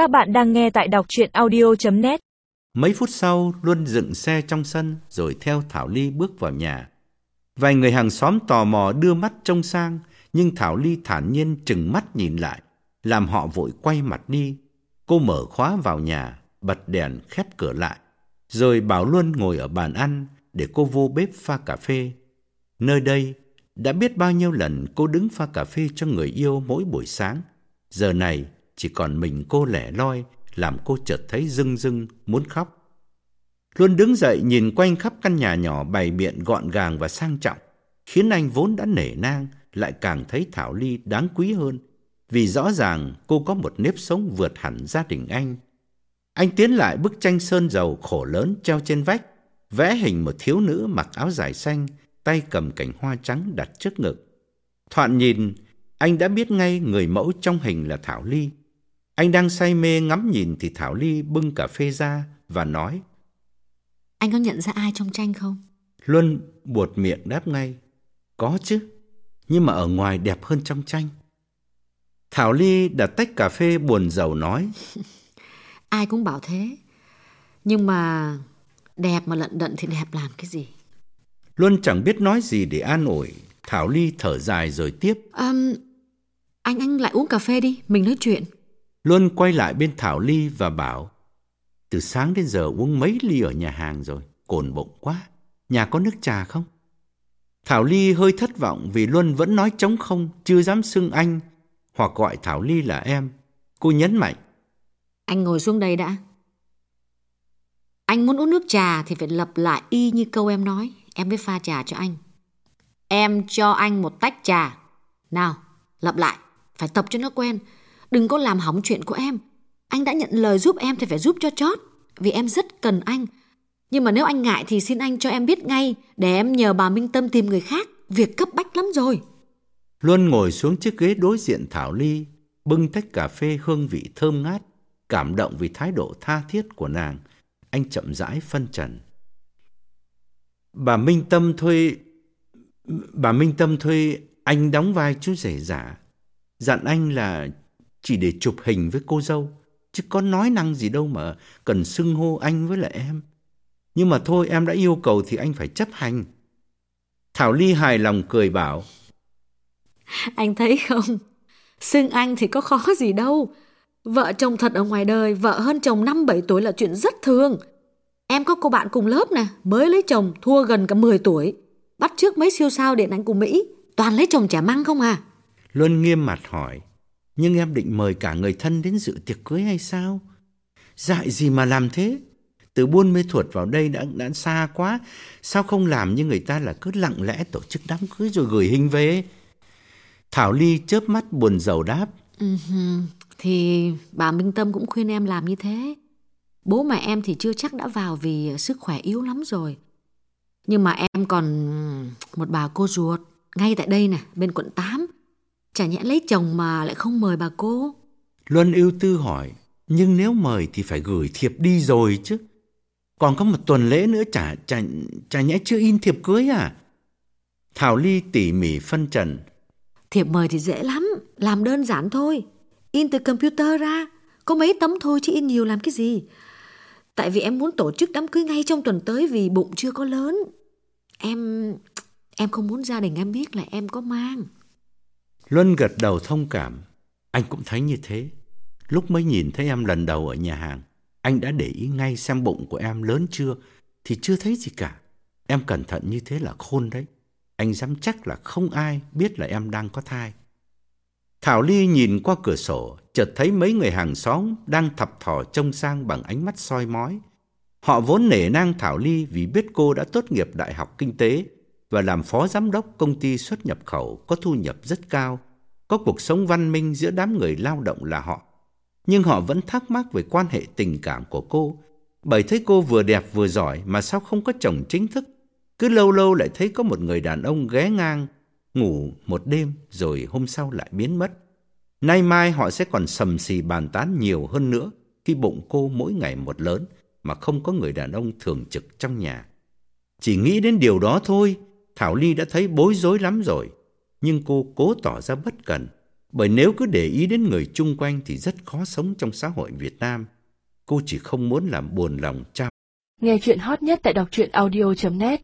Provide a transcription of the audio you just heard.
Các bạn đang nghe tại đọc chuyện audio.net Mấy phút sau, Luân dựng xe trong sân rồi theo Thảo Ly bước vào nhà. Vài người hàng xóm tò mò đưa mắt trông sang, nhưng Thảo Ly thản nhiên chừng mắt nhìn lại, làm họ vội quay mặt đi. Cô mở khóa vào nhà, bật đèn khép cửa lại, rồi bảo Luân ngồi ở bàn ăn để cô vô bếp pha cà phê. Nơi đây, đã biết bao nhiêu lần cô đứng pha cà phê cho người yêu mỗi buổi sáng. Giờ này, chỉ còn mình cô lẻ loi, làm cô chợt thấy rưng rưng, muốn khóc. luôn đứng dậy nhìn quanh khắp căn nhà nhỏ bày biện gọn gàng và sang trọng, khiến anh vốn đã nể nang, lại càng thấy Thảo Ly đáng quý hơn, vì rõ ràng cô có một nếp sống vượt hẳn gia đình anh. Anh tiến lại bức tranh sơn dầu khổ lớn treo trên vách, vẽ hình một thiếu nữ mặc áo dài xanh, tay cầm cành hoa trắng đặt trước ngực. Thoạn nhìn, anh đã biết ngay người mẫu trong hình là Thảo Ly. Anh đang say mê ngắm nhìn thì Thảo Ly bưng cà phê ra và nói. Anh có nhận ra ai trong tranh không? Luân buột miệng đáp ngay. Có chứ, nhưng mà ở ngoài đẹp hơn trong tranh. Thảo Ly đặt tách cà phê buồn rầu nói. Ai cũng bảo thế. Nhưng mà đẹp mà lận đận thì đẹp làm cái gì? Luân chẳng biết nói gì để an ủi. Thảo Ly thở dài rồi tiếp. Um, anh anh lại uống cà phê đi, mình nói chuyện. Luân quay lại bên Thảo Ly và bảo. Từ sáng đến giờ uống mấy ly ở nhà hàng rồi, cồn bụng quá. Nhà có nước trà không? Thảo Ly hơi thất vọng vì Luân vẫn nói trống không, chưa dám xưng anh, hoặc gọi Thảo Ly là em. Cô nhấn mạnh. Anh ngồi xuống đây đã. Anh muốn uống nước trà thì phải lặp lại y như câu em nói. Em mới pha trà cho anh. Em cho anh một tách trà. Nào, lặp lại. Phải tập cho nó quen. Đừng có làm hỏng chuyện của em. Anh đã nhận lời giúp em thì phải giúp cho chót. Vì em rất cần anh. Nhưng mà nếu anh ngại thì xin anh cho em biết ngay để em nhờ bà Minh Tâm tìm người khác. Việc cấp bách lắm rồi. Luân ngồi xuống chiếc ghế đối diện Thảo Ly, bưng tách cà phê hương vị thơm ngát, cảm động vì thái độ tha thiết của nàng. Anh chậm rãi phân trần. Bà Minh Tâm thuê... Bà Minh Tâm thuê anh đóng vai chú rể giả. Dặn anh là chỉ để chụp hình với cô dâu. Chứ có nói năng gì đâu mà cần xưng hô anh với lại em. Nhưng mà thôi em đã yêu cầu thì anh phải chấp hành. Thảo Ly hài lòng cười bảo. Anh thấy không? Xưng anh thì có khó gì đâu. Vợ chồng thật ở ngoài đời, vợ hơn chồng 5-7 tuổi là chuyện rất thường. Em có cô bạn cùng lớp nè, mới lấy chồng, thua gần cả 10 tuổi. Bắt trước mấy siêu sao điện ảnh của Mỹ, toàn lấy chồng trẻ măng không à? Luân nghiêm mặt hỏi, nhưng em định mời cả người thân đến dự tiệc cưới hay sao? Dại gì mà làm thế? Từ buôn mê thuột vào đây đã, đã xa quá, sao không làm như người ta là cứ lặng lẽ tổ chức đám cưới rồi gửi hình về? Thảo Ly chớp mắt buồn rầu đáp. Ừ thì bà Minh Tâm cũng khuyên em làm như thế. Bố mẹ em thì chưa chắc đã vào vì sức khỏe yếu lắm rồi. Nhưng mà em còn một bà cô ruột ngay tại đây nè, bên quận 8. Chả nhẽ lấy chồng mà lại không mời bà cô. Luân ưu tư hỏi, nhưng nếu mời thì phải gửi thiệp đi rồi chứ. Còn có một tuần lễ nữa chả, chả, chả nhẽ chưa in thiệp cưới à? Thảo Ly tỉ mỉ phân trần. Thiệp mời thì dễ lắm, làm đơn giản thôi. In từ computer ra, có mấy tấm thôi chứ in nhiều làm cái gì. Tại vì em muốn tổ chức đám cưới ngay trong tuần tới vì bụng chưa có lớn. Em... em không muốn gia đình em biết là em có mang. Luân gật đầu thông cảm. Anh cũng thấy như thế. Lúc mới nhìn thấy em lần đầu ở nhà hàng, anh đã để ý ngay xem bụng của em lớn chưa, thì chưa thấy gì cả. Em cẩn thận như thế là khôn đấy. Anh dám chắc là không ai biết là em đang có thai. Thảo Ly nhìn qua cửa sổ, chợt thấy mấy người hàng xóm đang thập thò trông sang bằng ánh mắt soi mói. Họ vốn nể nang Thảo Ly vì biết cô đã tốt nghiệp Đại học Kinh tế và làm phó giám đốc công ty xuất nhập khẩu có thu nhập rất cao, có cuộc sống văn minh giữa đám người lao động là họ. Nhưng họ vẫn thắc mắc về quan hệ tình cảm của cô, bởi thấy cô vừa đẹp vừa giỏi mà sao không có chồng chính thức. Cứ lâu lâu lại thấy có một người đàn ông ghé ngang, ngủ một đêm rồi hôm sau lại biến mất. Nay mai họ sẽ còn sầm xì bàn tán nhiều hơn nữa khi bụng cô mỗi ngày một lớn mà không có người đàn ông thường trực trong nhà. Chỉ nghĩ đến điều đó thôi, Thảo Ly đã thấy bối rối lắm rồi. Nhưng cô cố tỏ ra bất cần. Bởi nếu cứ để ý đến người chung quanh thì rất khó sống trong xã hội Việt Nam. Cô chỉ không muốn làm buồn lòng cha. Nghe chuyện hot nhất tại đọc truyện audio.net